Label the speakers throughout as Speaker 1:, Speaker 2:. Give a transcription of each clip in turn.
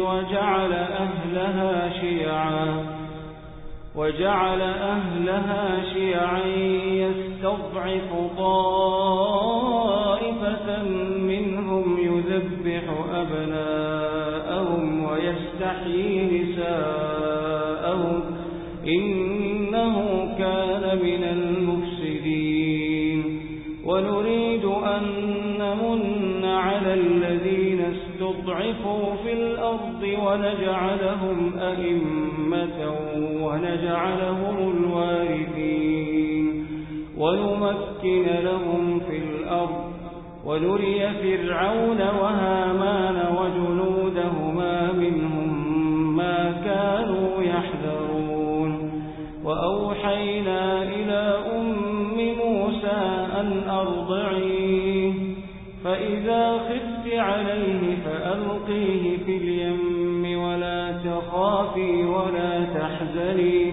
Speaker 1: وجعل أهلها شيعا وجعل أهلها شيعا يستضعف طائفة منهم يذبح أبناءهم ويستحيي نساءهم. إنه استضعفوا في الأرض ونجعلهم أئمة ونجعلهم الوارثين. ونمكن لهم في الأرض ونري فرعون وهامان وجنودهما فألقيه في اليم ولا تخافي ولا تحزني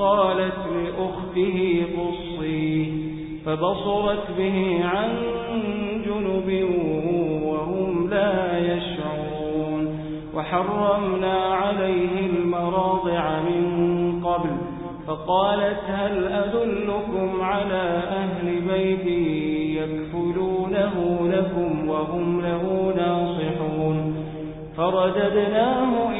Speaker 1: وقالت لأخته قصي فبصرت به عن جنب وهم لا يشعرون. وحرمنا عليه المراضع من قبل فقالت هل أدلكم على أهل بيت يكفلونه لكم وهم له ناصحون؟ فرددناه إلى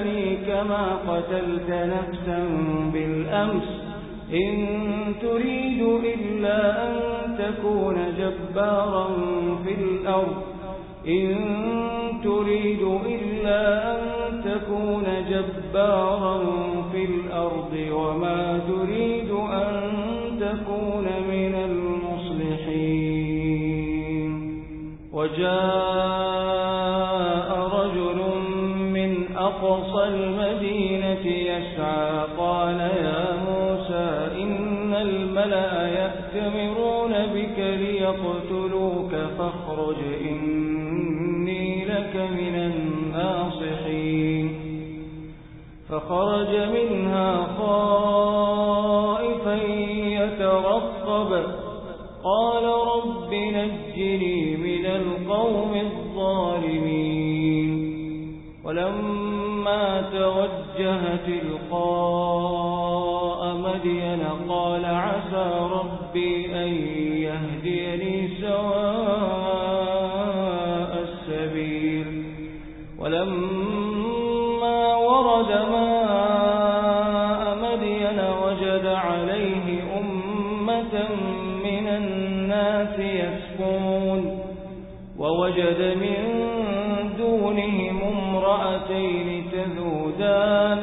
Speaker 1: تقتلني كما قتلت نفسا بالأمس إن تريد إلا أن تكون جبارا في الأرض إن تريد إلا أن تكون جبارا في الأرض وما تريد أن تكون من المصلحين وجاء الملأ يأتمرون بك ليقتلوك فاخرج إني لك من الناصحين. فخرج منها خائفا يترقب. قال رب نجني من القوم الظالمين. ولما توجه تلقاء ربي أن يهديني سواء السبيل. ولما ورد ماء وجد عليه أمة من الناس يسكون ووجد من دونهم امرأتين تذودان.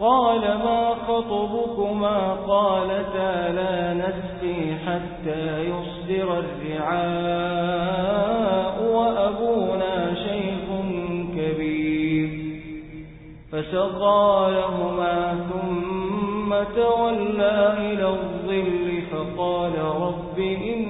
Speaker 1: قال ما خطبكما قالتا لا نسقي حتى يصدر الرعاء وأبونا شيخ كبير. فسقى لهما ثم تولى إلى الظل فقال رب إني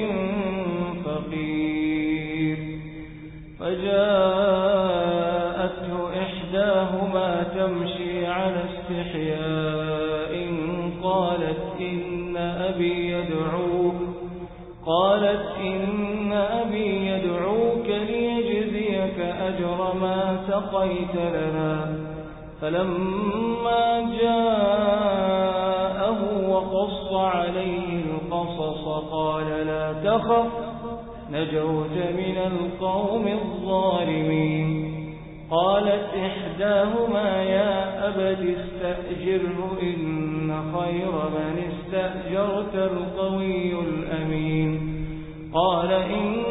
Speaker 1: سقيت لنا فلما جاءه وقص عليه القصص قال لا تخف نجوت من القوم الظالمين. قالت إحداهما يا أبت استأجره إن خير من استأجرت القوي الأمين. قال إني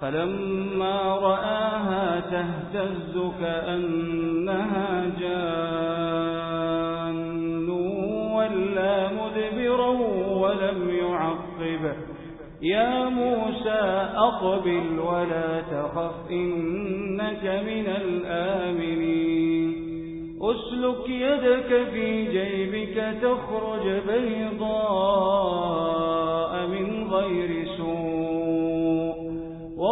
Speaker 1: فلما رآها تهتز كأنها جان ولا مدبرا ولم يعقب. يا موسى أقبل ولا تخف إنك من الآمنين. أسلك يدك في جيبك تخرج بيضاء من غير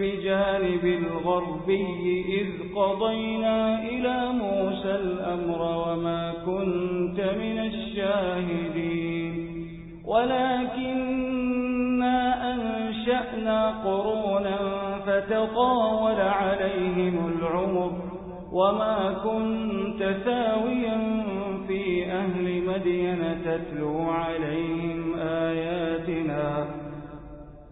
Speaker 1: بجانب الغربي إذ قضينا إلى موسى الأمر وما كنت من الشاهدين. ولكننا أنشأنا قرونا فتطاول عليهم العمر وما كنت ثاويا في أهل مدين تتلو عليهم.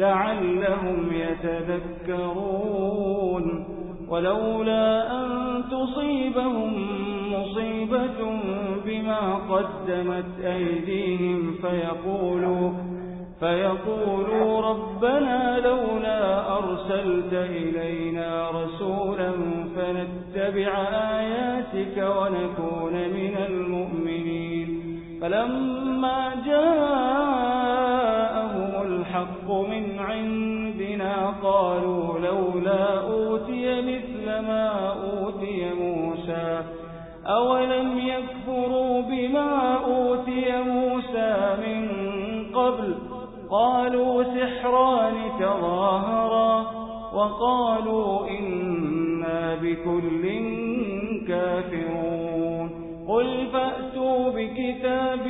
Speaker 1: لعلهم يتذكرون ولولا أن تصيبهم مصيبة بما قدمت أيديهم فيقولوا فيقولوا ربنا لولا أرسلت إلينا رسولا فنتبع آياتك ونكون من المؤمنين فلما جاءهم الحق من قالوا لولا أوتي مثل ما أوتي موسى. أولم يكفروا بما أوتي موسى من قبل؟ قالوا سحران تظاهرا. وقالوا إنا بكل كافرون. قل فأتوا بكتاب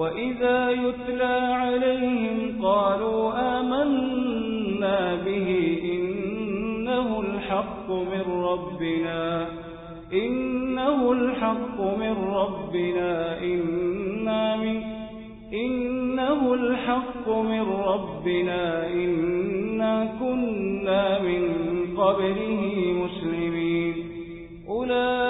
Speaker 1: وإذا يتلى عليهم قالوا آمنا به إنه الحق من ربنا إنه الحق من ربنا إنا من إنه الحق من ربنا إنا كنا من قبله مسلمين. أولئك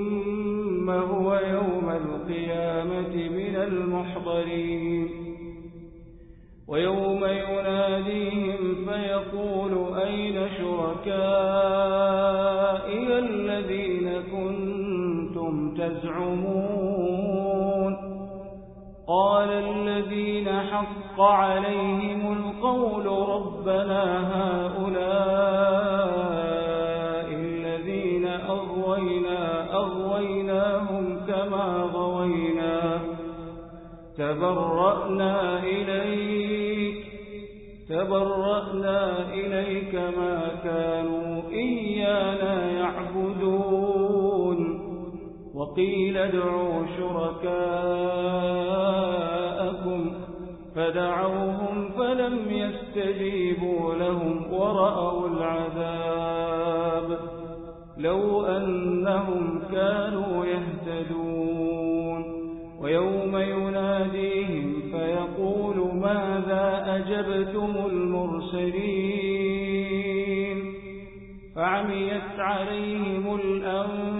Speaker 1: ثم هو يوم القيامة من المحضرين. ويوم يناديهم فيقول أين شركائي الذين كنتم تزعمون؟ قال الذين حق عليهم القول ربنا هؤلاء تبرأنا إليك تبرأنا إليك ما كانوا إيانا يعبدون. وقيل ادعوا شركاءكم فدعوهم فلم يستجيبوا لهم ورأوا العذاب. لو أنهم أجبتم المرسلين فعميت عليهم الأنباء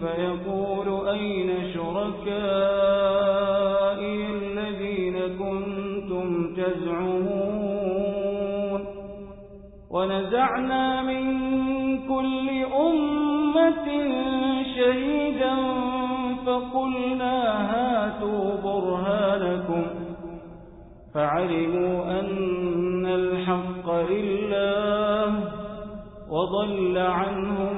Speaker 1: فيقول أين شركائي الذين كنتم تزعمون ونزعنا من كل أمة شهيدا فقلنا هاتوا برهانكم فعلموا أن الحق لله وضل عنهم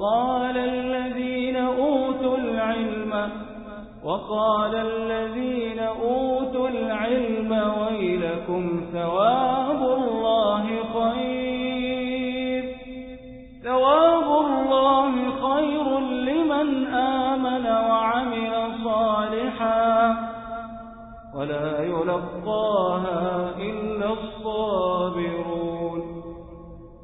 Speaker 1: وقال الذين أوتوا العلم وقال الذين أوتوا العلم ويلكم ثواب الله خير. ثواب الله خير لمن آمن وعمل صالحا. ولا يلقاها إلا الصابرون.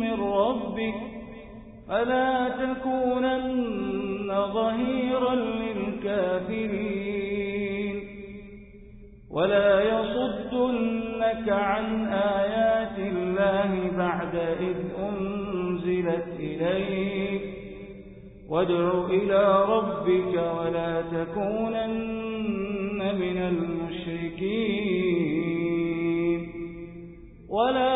Speaker 1: من ربك فلا تكونن ظهيرا للكافرين. ولا يصدنك عن آيات الله بعد إذ أنزلت إليك. وادع إلى ربك ولا تكونن من المشركين. ولا